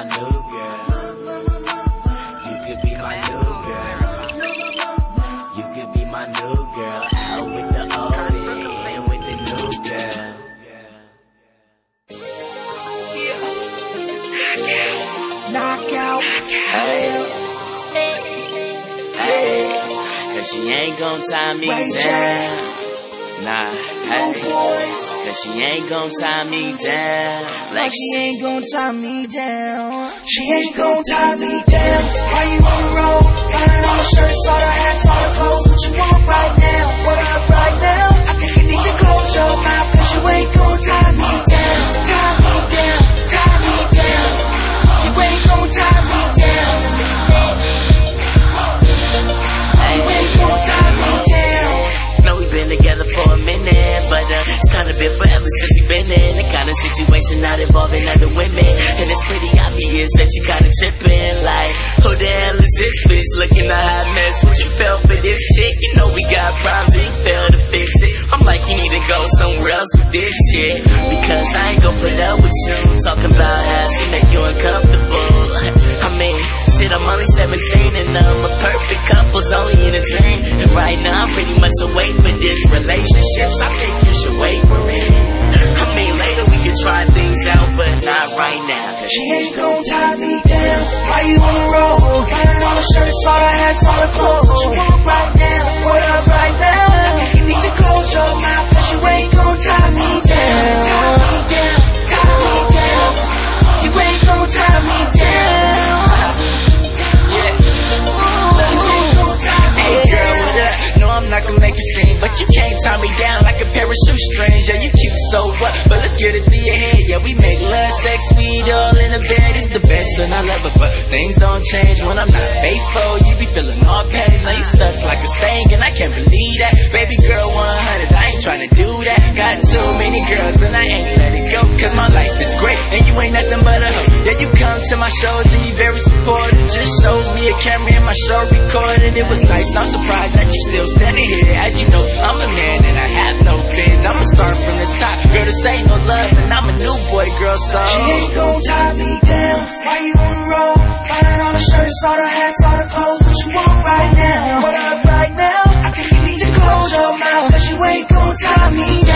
my new girl. You could be my new girl. You could be my new girl. Out with the old and in with the new girl. Knockout. Hey. Hey. Cause she ain't gon' tie me down. Nah, hey. Cause she ain't gon' tie me down. Like She she ain't gon' tie me down. She ain't gon' tie me down. Why you on the road? Situation not involving other women. And it's pretty obvious that you kinda tripping, like, who the hell is this bitch looking a hot mess? What you felt for this chick? You know we got problems and you failed to fix it. I'm like, you need to go somewhere else with this shit, because I ain't gonna put up with you talking about how she make you uncomfortable. I mean, shit, I'm only 17 and I'm a perfect couple's only in a dream. And right now I'm pretty much away for this relationship, so I think you should wait for it. Try things out, but not right now. She ain't gon' tie me down. Why you on the road? Got it on the shirts, all the hats, all the clothes. What you want right now? What up right now? If You need to close your mouth, cause you ain't gon' tie me down. Tie me down, tie me down. You ain't gon' tie me down. Yeah. You ain't gon' tie me Hey girl, what down. up? No, I'm not gonna make a scene, but you can't tie me down a of shoestrings. Yeah, you cute, so what? But let's get it through your head. Yeah, we make love, sex, weed, all in the bed. It's the best, and I love it, but things don't change when I'm not faithful. You be feeling all petty, now you stuck like a stain, and I can't believe that. Baby girl, 100, I ain't tryna do that. Got too many girls, and I ain't let it go, cause my life is great, and you ain't nothing but a hoe. Yeah, you come to my shows, and you very supportive. Just showed me a camera, and my show recorded. It was nice, I'm surprised that you still start from the top. Girl, this ain't no love, and I'm a new boy, girl, so. She ain't gon' tie me down. Why you on the road? Got it on the shirts, all the hats, all the clothes. What you want right now? What up right now? I think you need to close your mouth, cause you ain't gon' tie me down.